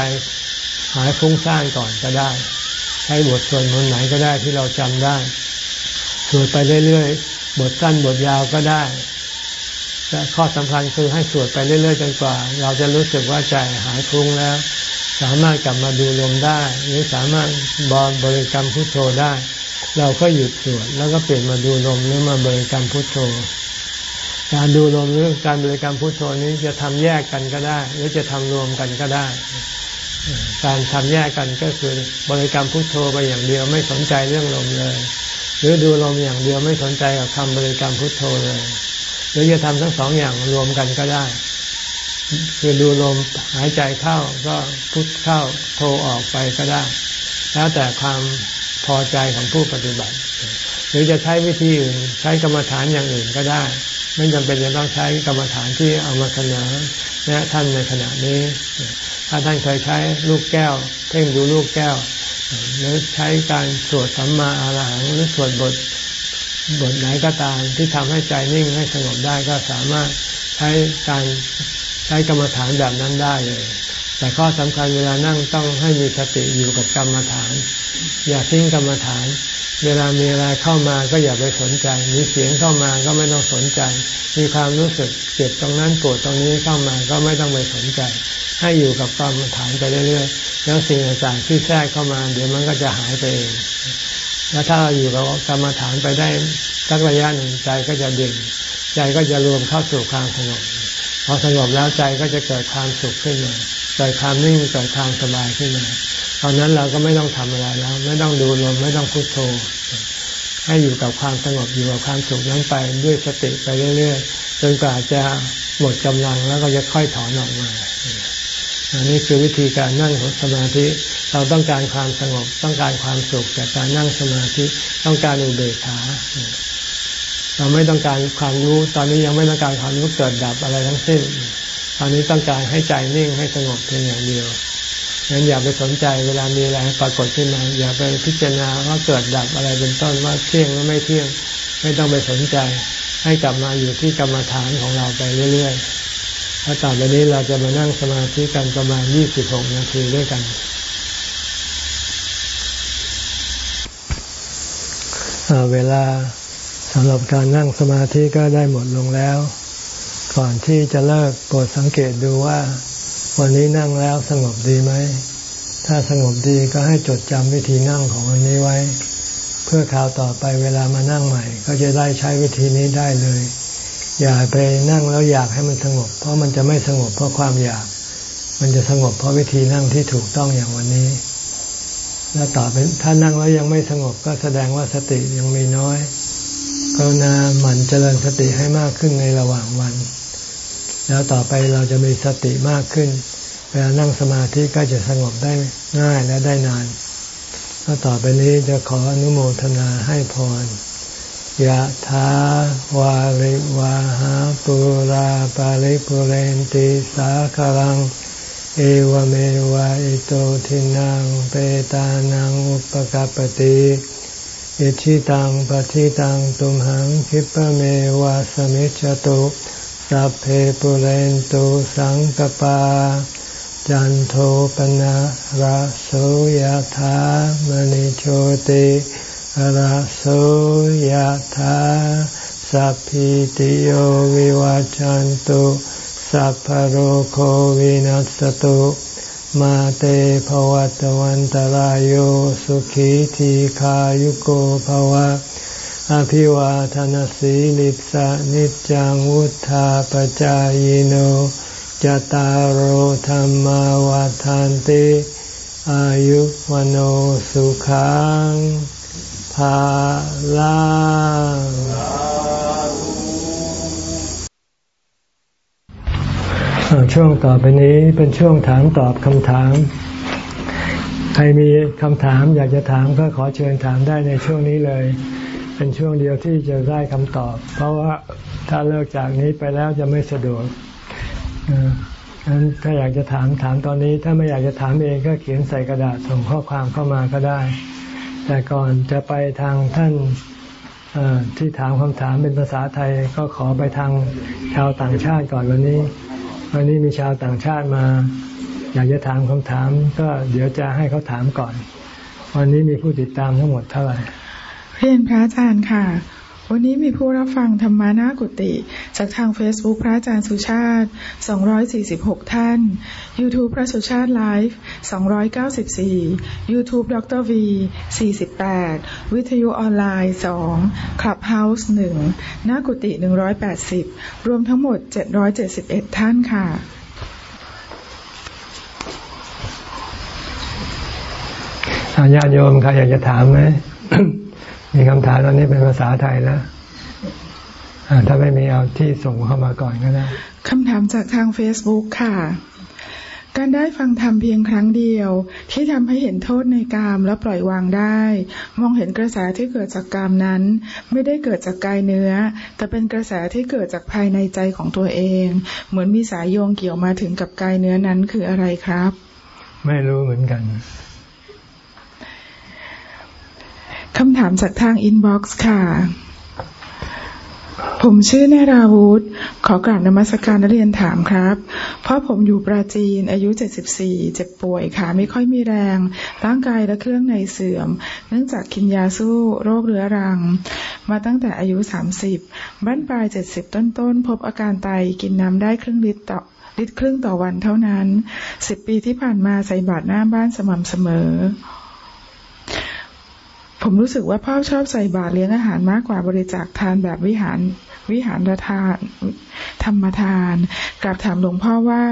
A: หายฟุ้งซ่านก่อนก็ได้ ใช้บทสวดมนต์ไหนก็ได้ที่เราจำได้สวดไปเรื่อยๆบทสั้นบทยาวก็ได้ข้อสำคัญคือให้สวดไปเรื่อยๆจนกว่า เราจะรู้สึกว่าใจหายฟุ้งแล้ว สามารถกลับมาดูลมได้ หรือสามารถบอลบริกรรมพุทโธได้ เราก็หยุดสวดแล้วก็เปลี่ยนมาดูลมหรือมาบริกรรมพุทโธ การดูลมหรือการบริกรรมพุทโธนี้จะทำแยกกันก็ได้ หรือจะทำรวมกันก็ได้ การทำแยกกันก็คือบริกรรมพุทโธไปอย่างเดียวไม่สนใจเรื่องลมเลย หรือดูลมอย่างเดียวไม่สนใจกับคำบริกรรมพุทโธเลย หรือจะทำทั้งสองอย่างรวมกันก็ได้ คือดูลมหายใจเข้าก็พุทเข้าโทออกไปก็ได้ แล้วแต่ความพอใจของผู้ปฏิบัติ หรือจะใช้วิธีอื่นใช้กรรมฐานอย่างอื่นก็ได้ ไม่จำเป็นจะต้องใช้กรรมฐานที่เอามาเสนอนะท่านในขณะนี้ ถ้าท่านเคยใช้ลูกแก้ว เพ่งดูลูกแก้ว หรือใช้การสวดสัมมาอาหังหรือสวดบทบทไหนก็ตามที่ทำให้ใจนิ่งให้สงบได้ก็สามารถใช้การ ใช้กรรมฐานแบบนั้นได้เลย แต่ข้อสำคัญเวลานั่งต้องให้มีสติอยู่กับกรรมฐาน อย่าทิ้งกรรมฐาน เวลามีอะไรเข้ามาก็อย่าไปสนใจ มีเสียงเข้ามาก็ไม่ต้องสนใจ มีความรู้สึกเจ็บตรงนั้นปวดตรงนี้เข้ามาก็ไม่ต้องไปสนใจ ให้อยู่กับกรรมฐานไปเรื่อยๆ แล้วสิ่งต่างๆที่แทรกเข้ามาเดี๋ยวมันก็จะหายไปเอง แล้วถ้าเราอยู่กับกรรมฐานไปได้สักระยะหนึ่งใจก็จะดิ่งใจก็จะรวมเข้าสู่ความสงบ พอสงบแล้วใจก็จะเกิดความสุขขึ้นมาเกิดความนิ่งเกิดความสบายขึ้นมาตอนนั้นเราก็ไม่ต้องทำอะไรแล้ว ไม่ต้องดูลมไม่ต้องพุโทโธ ให้อยู่กับความสงบอยู่กับความสุขนั้นไปด้วยสติไปเรื่อยๆจนกว่าจะหมดกำลังแล้วก็จะค่อยถอนออกมาอันนี้คือวิธีการนั่งของสมาธิ เราต้องการความสงบ ต้องการความสุขจากการนั่งสมาธิ ต้องการอุเบกขา เราไม่ต้องการความรู้ ตอนนี้ยังไม่ต้องการความรู้เกิดดับอะไรทั้งสิ้น ตอนนี้ต้องการให้ใจนิ่งให้สงบเพียงอย่างเดียวงั้นอย่าไปสนใจเวลามีอะไรปรากฏขึ้นมา อย่าไปพิจารณาว่าเกิดดับอะไรเป็นต้นว่าเที่ยงหรือไม่เที่ยง ไม่ต้องไปสนใจ ให้กลับมาอยู่ที่กรรมฐานของเราไปเรื่อยๆถ้าต่อไปนี้เราจะมานั่งสมาธิกันประมาณยี่สิบหกนาทีด้วยกันเวลา สำหรับการนั่งสมาธิก็ได้หมดลงแล้ว ก่อนที่จะเลิกโปรดสังเกตดูว่า วันนี้นั่งแล้วสงบดีไหม ถ้าสงบดีก็ให้จดจำวิธีนั่งของวันนี้ไว้ เพื่อคราวต่อไปเวลามานั่งใหม่ ก็จะได้ใช้วิธีนี้ได้เลย อย่าไปนั่งแล้วอยากให้มันสงบ เพราะมันจะไม่สงบเพราะความอยาก มันจะสงบเพราะวิธีนั่งที่ถูกต้องอย่างวันนี้แล้วต่อไปถ้านั่งแล้วยังไม่สงบก็แสดงว่าสติยังมีน้อย กรุณาหมั่นเจริญสติให้มากขึ้นในระหว่างวัน แล้วต่อไปเราจะมีสติมากขึ้น เวลานั่งสมาธิก็จะสงบได้ง่ายและได้นานแล้วต่อไปนี้จะขออนุโมทนาให้พรยะถาวาริวาหาปุราปาริปุเรนติสาคลัง เอวเมวะอิโตทินังเปตานังอุปกาปติ อิชิตังปฏิตังตุมหังคิปเมวะสมิจตุสัพเพปุเรนตุสังกปา จันโทปนะระโสยธามณิโชติระโสยธาสัพพิติโยวิวัจจันตุสัพพโรโควินัสตุ มาเตภวัตวันตารโยสุขีทีขายุโกภวะ อภิวาทนสีลิสะนิจังวุธาปจายโนจตารโหธรรมวาทานติอายุวโนสุขังภาลัง ช่วงต่อไปนี้เป็นช่วงถามตอบคำถาม ใครมีคำถามอยากจะถามก็ขอเชิญถามได้ในช่วงนี้เลย เป็นช่วงเดียวที่จะได้คำตอบ เพราะว่าถ้าเลิกจากนี้ไปแล้วจะไม่สะดวกงั้นถ้าอยากจะถามถามตอนนี้ ถ้าไม่อยากจะถามเองก็เขียนใส่กระดาษส่งข้อความเข้ามาก็ได้ แต่ก่อนจะไปทางท่านที่ถามคำถามเป็นภาษาไทยก็ขอไปทางชาวต่างชาติก่อนวันนี้ วันนี้มีชาวต่างชาติมา อยากจะถามคำถาม ก็เดี๋ยวจะให้เขาถามก่อน วันนี้มีผู้ติดตามทั้งหมดเท่าไหร่
B: เรียนพระอาจารย์ค่ะ วันนี้มีผู้รับฟังธรรมานากุติ จากทาง Facebook พระอาจารย์สุชาติ 246 ท่าน YouTube พระสุชาติไลฟ์294 YouTube ดร V 48 วิทยุออนไลน์ 2 Clubhouse 1นากุติ 180 รวมทั้งหมด 771 ท่านค่ะ
A: ญาติโยมใครอยากจะถามไหม มีคำถามตอนนี้เป็นภาษาไทยแล้วถ้าไม่มีเอาที่ส่งเข้ามาก่อนก็ได้
B: คำถามจากทาง Facebook ค่ะ การได้ฟังธรรมเพียงครั้งเดียว ที่ทำให้เห็นโทษในกามและปล่อยวางได้ มองเห็นกระแสที่เกิดจากกามนั้น ไม่ได้เกิดจากกายเนื้อ แต่เป็นกระแสที่เกิดจากภายในใจของตัวเอง เหมือนมีสายโยงเกี่ยวมาถึงกับกายเนื้อนั้นคืออะไรครับ
A: ไม่รู้เหมือนกัน
B: คำถามจากทางอินบ็อกซ์ค่ะ ผมชื่อเนราวุธ ขอกราบนมัสการนักเรียนถามครับ เพราะผมอยู่ปราจีน อายุ 74 เจ็บป่วยขาไม่ค่อยมีแรง ร่างกายและเครื่องในเสื่อม เนื่องจากกินยาสู้โรคเรื้อรัง มาตั้งแต่อายุ 30 บ้านปลาย 70 ต้นๆ พบอาการไตกินน้ำได้ครึ่งลิตรต่อลิตรครึ่งต่อวันเท่านั้น 10 ปีที่ผ่านมาใส่บาตรหน้าบ้านสม่ำเสมอ ผมรู้สึกว่าพ่อชอบใส่บาตรเลี้ยงอาหารมากกว่าบริจาคทานแบบวิหารวิหารทาน ธรรมทานกราบถามหลวงพ่อว่า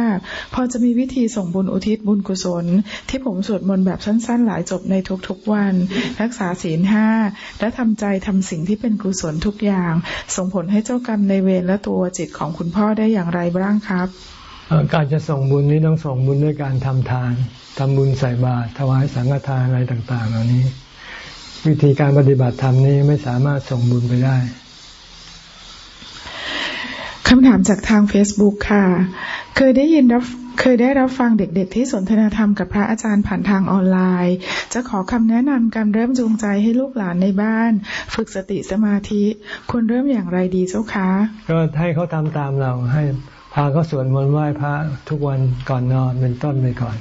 B: พอจะมีวิธีส่งบุญอุทิศบุญกุศล ที่ผมสวดมนต์แบบสั้นๆ หลายจบในทุกๆวัน รักษาศีลห้าและทำใจทำสิ่งที่เป็นกุศลทุกอย่าง ส่งผลให้เจ้ากรรมในเวรและตัวจิตของคุณพ่อได้อย่างไรบ้างครับ
A: การจะส่งบุญนี้ต้องส่งบุญด้วยการทำทานทำบุญใส่บาตรถวายสังฆทานอะไรต่างๆ เหล่านี้ วิธีการปฏิบัติธรรมนี้ไม่สามารถส่งบุญไปได้
B: คำถามจากทาง Facebook ค่ะ เคยได้ยินรับเคยได้รับฟังเด็กๆ ที่สนทนาธรรมกับพระอาจารย์ผ่านทางออนไลน์ จะขอคำแนะนำการเริ่มจูงใจให้ลูกหลานในบ้าน ฝึกสติสมาธิ ควรเริ่มอย่างไรดีเจ้าคะ
A: ก็ให้เขาทำตามเราให้พาเขาสวดมนต์ไหว้พระทุกวันก่อนนอนเป็นต้นไปก่อน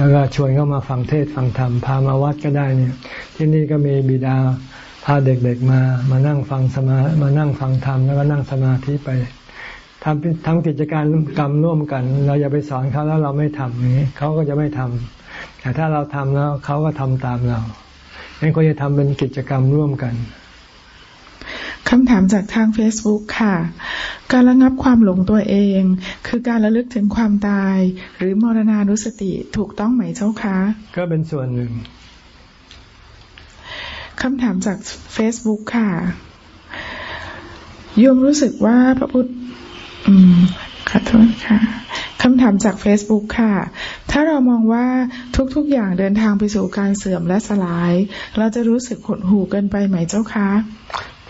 A: แล้วก็ชวนเข้ามาฟังเทศฟังธรรมพามาวัดก็ได้เนี่ย ที่นี่ก็มีบิดาพาเด็กๆมามานั่งฟังสมามานั่งฟังธรรมแล้วก็นั่งสมาธิไปทำทั้งกิจการกรรมร่วมกัน เราอย่าไปสอนเขาแล้วเราไม่ทำนี้เขาก็จะไม่ทำแต่ถ้าเราทำแล้วเขาก็ทำตามเรางั้นก็จะทำเป็นกิจกรรมร่วมกัน
B: คำถามจากทาง Facebook ค่ะ การระงับความหลงตัวเอง คือการระลึกถึงความตาย หรือมรณานุสติถูกต้องไหมเจ้าคะ
A: ก็เป็นส่วนหนึ่ง
B: คำถามจาก Facebook ค่ะโยมรู้สึกว่าพระพุทธอืมขอโทษค่ะคำถามจาก Facebook ค่ะ ถ้าเรามองว่าทุกๆอย่างเดินทางไปสู่การเสื่อมและสลาย เราจะรู้สึกหดหู่เกินไปไหมเจ้าคะ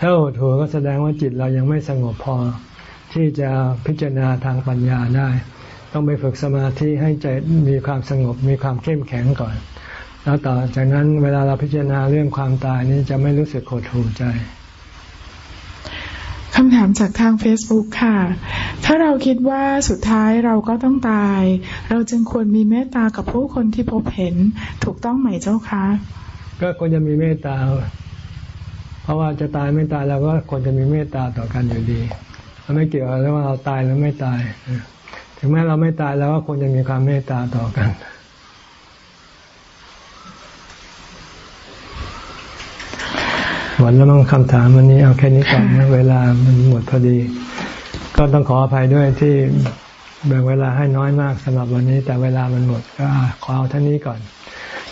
A: ถ้าหดหัวก็แสดงว่าจิตเรายังไม่สงบพอ ที่จะพิจารณาทางปัญญาได้ ต้องไปฝึกสมาธิให้ใจมีความสงบมีความเข้มแข็งก่อน แล้วต่อจากนั้นเวลาเราพิจารณาเรื่องความตายนี้จะไม่รู้สึกโหดหูใจ
B: คำถามามจากทาง Facebook ค่ะ ถ้าเราคิดว่าสุดท้ายเราก็ต้องตาย เราจึงควรมีเมตตากับผู้คนที่พบเห็น ถูกต้องไหมเจ้าคะ
A: ก็ควรจะมีเมตตา เพราะว่าจะตายไม่ตายเราก็ควรจะมีเมตตาต่อกันอยู่ดีมันไม่เกี่ยวกับว่าเราตายหรือไม่ตาย ถึงแม้เราไม่ตายเราก็ควรจะมีความเมตตาต่อกันหมดแล้วมั้งคำถามวันนี้เอาแค่นี้ก่อนนะเวลามันหมดพอดี ก็ต้องขออภัยด้วยที่แบ่งเวลาให้น้อยมากสำหรับวันนี้ แต่เวลามันหมดก็ขอเอาท่านี้ก่อน